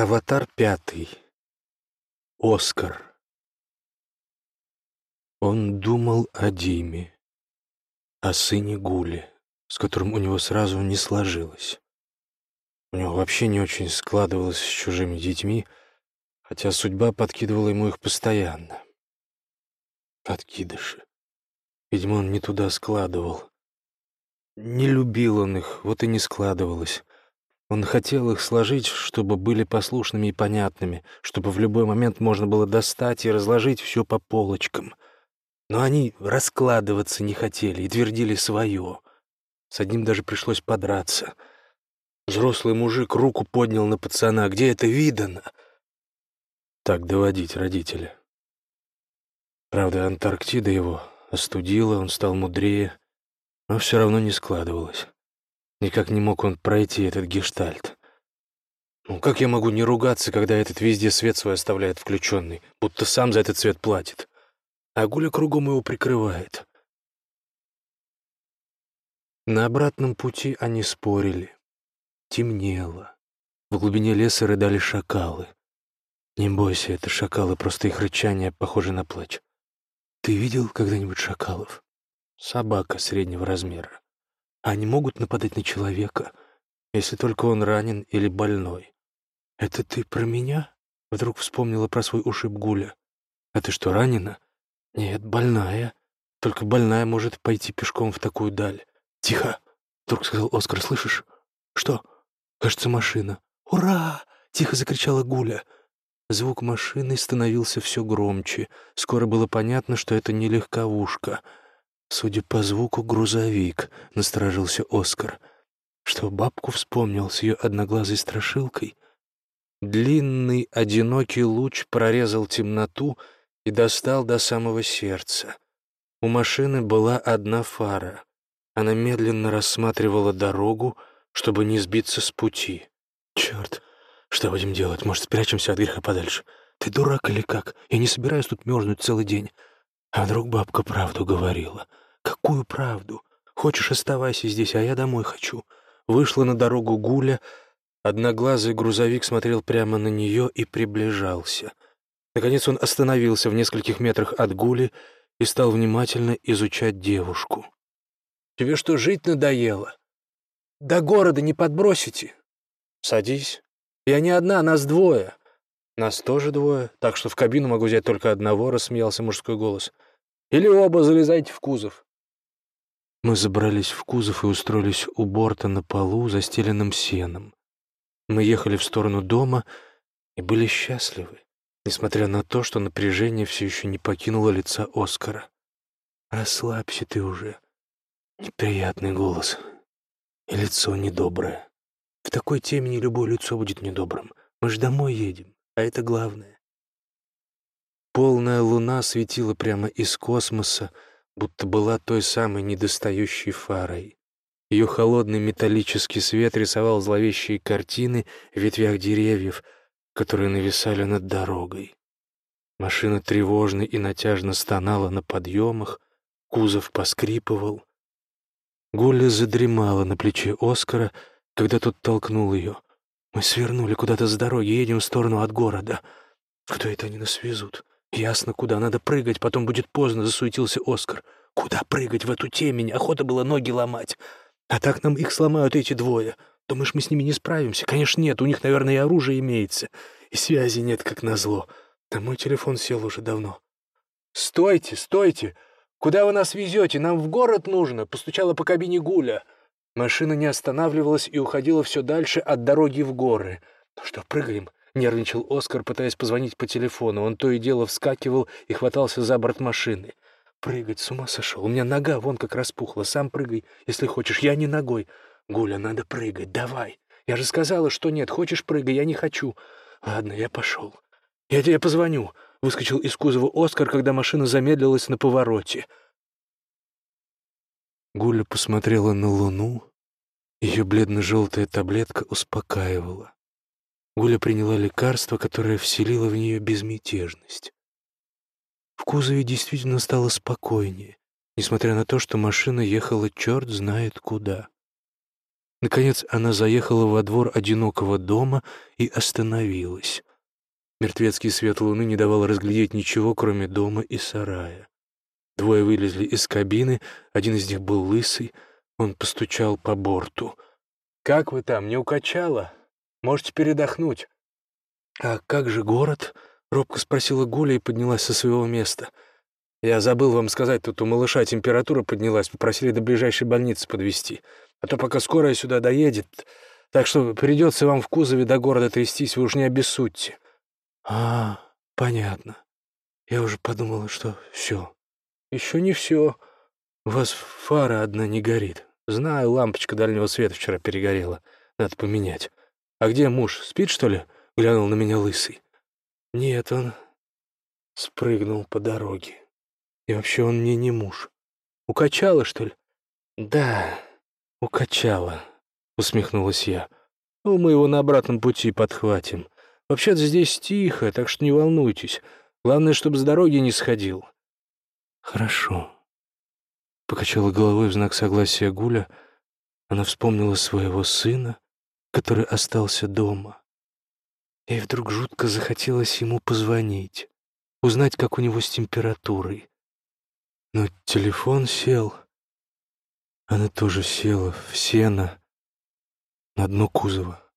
Аватар пятый. Оскар. Он думал о Диме, о сыне Гуле, с которым у него сразу не сложилось. У него вообще не очень складывалось с чужими детьми, хотя судьба подкидывала ему их постоянно. Подкидыши. Видимо, он не туда складывал. Не любил он их, вот и не складывалось. Он хотел их сложить, чтобы были послушными и понятными, чтобы в любой момент можно было достать и разложить все по полочкам. Но они раскладываться не хотели и твердили свое. С одним даже пришлось подраться. Взрослый мужик руку поднял на пацана. Где это видано? Так доводить родителя. Правда, Антарктида его остудила, он стал мудрее, но все равно не складывалось. Никак не мог он пройти этот гештальт. Ну, как я могу не ругаться, когда этот везде свет свой оставляет включенный, будто сам за этот свет платит? А Гуля кругом его прикрывает. На обратном пути они спорили. Темнело. В глубине леса рыдали шакалы. Не бойся, это шакалы, просто их рычание похоже на плач. Ты видел когда-нибудь шакалов? Собака среднего размера. Они могут нападать на человека, если только он ранен или больной. «Это ты про меня?» — вдруг вспомнила про свой ушиб Гуля. «А ты что, ранена?» «Нет, больная. Только больная может пойти пешком в такую даль». «Тихо!» — вдруг сказал Оскар, «слышишь?» «Что?» «Кажется, машина». «Ура!» — тихо закричала Гуля. Звук машины становился все громче. Скоро было понятно, что это не легковушка — Судя по звуку, грузовик, — насторожился Оскар. Что бабку вспомнил с ее одноглазой страшилкой? Длинный, одинокий луч прорезал темноту и достал до самого сердца. У машины была одна фара. Она медленно рассматривала дорогу, чтобы не сбиться с пути. «Черт, что будем делать? Может, спрячемся от греха подальше? Ты дурак или как? Я не собираюсь тут мерзнуть целый день. А вдруг бабка правду говорила? Какую правду? Хочешь, оставайся здесь, а я домой хочу. Вышла на дорогу Гуля. Одноглазый грузовик смотрел прямо на нее и приближался. Наконец он остановился в нескольких метрах от Гули и стал внимательно изучать девушку. «Тебе что, жить надоело? До города не подбросите?» «Садись. Я не одна, нас двое. «Нас тоже двое, так что в кабину могу взять только одного», — рассмеялся мужской голос. «Или оба залезайте в кузов». Мы забрались в кузов и устроились у борта на полу, застеленным сеном. Мы ехали в сторону дома и были счастливы, несмотря на то, что напряжение все еще не покинуло лица Оскара. «Расслабься ты уже». Неприятный голос. И лицо недоброе. В такой темени любое лицо будет недобрым. Мы ж домой едем а это главное. Полная луна светила прямо из космоса, будто была той самой недостающей фарой. Ее холодный металлический свет рисовал зловещие картины в ветвях деревьев, которые нависали над дорогой. Машина тревожно и натяжно стонала на подъемах, кузов поскрипывал. Гуля задремала на плече Оскара, когда тот толкнул ее. Мы свернули куда-то с дороги, едем в сторону от города. Куда это они нас везут? Ясно, куда. Надо прыгать, потом будет поздно, засуетился Оскар. Куда прыгать в эту темень? Охота было ноги ломать. А так нам их сломают эти двое. Думаешь, мы с ними не справимся? Конечно, нет. У них, наверное, и оружие имеется. И связи нет, как назло. Да мой телефон сел уже давно. «Стойте, стойте! Куда вы нас везете? Нам в город нужно!» — постучала по кабине Гуля. Машина не останавливалась и уходила все дальше от дороги в горы. «Ну что, прыгаем?» — нервничал Оскар, пытаясь позвонить по телефону. Он то и дело вскакивал и хватался за борт машины. «Прыгать с ума сошел. У меня нога вон как распухла. Сам прыгай, если хочешь. Я не ногой. Гуля, надо прыгать. Давай. Я же сказала, что нет. Хочешь, прыгай. Я не хочу. Ладно, я пошел. Я тебе позвоню». Выскочил из кузова Оскар, когда машина замедлилась на повороте. Гуля посмотрела на луну. Ее бледно-желтая таблетка успокаивала. Гуля приняла лекарство, которое вселило в нее безмятежность. В кузове действительно стало спокойнее, несмотря на то, что машина ехала черт знает куда. Наконец она заехала во двор одинокого дома и остановилась. Мертвецкий свет луны не давал разглядеть ничего, кроме дома и сарая. Двое вылезли из кабины, один из них был лысый, он постучал по борту. «Как вы там, не укачало? Можете передохнуть». «А как же город?» — робко спросила Гуля и поднялась со своего места. «Я забыл вам сказать, тут у малыша температура поднялась, попросили до ближайшей больницы подвезти а то пока скорая сюда доедет. Так что придется вам в кузове до города трястись, вы уж не обессудьте». «А, понятно. Я уже подумала, что все. Еще не все. У вас фара одна не горит. Знаю, лампочка дальнего света вчера перегорела. Надо поменять. А где муж? Спит, что ли?» — глянул на меня лысый. «Нет, он спрыгнул по дороге. И вообще он мне не муж. Укачало, что ли?» «Да, «Укачало», — усмехнулась я. «Ну, мы его на обратном пути подхватим. Вообще-то здесь тихо, так что не волнуйтесь. Главное, чтобы с дороги не сходил». «Хорошо», — покачала головой в знак согласия Гуля. Она вспомнила своего сына, который остался дома. И вдруг жутко захотелось ему позвонить, узнать, как у него с температурой. Но телефон сел — она тоже села в сено на дно кузова.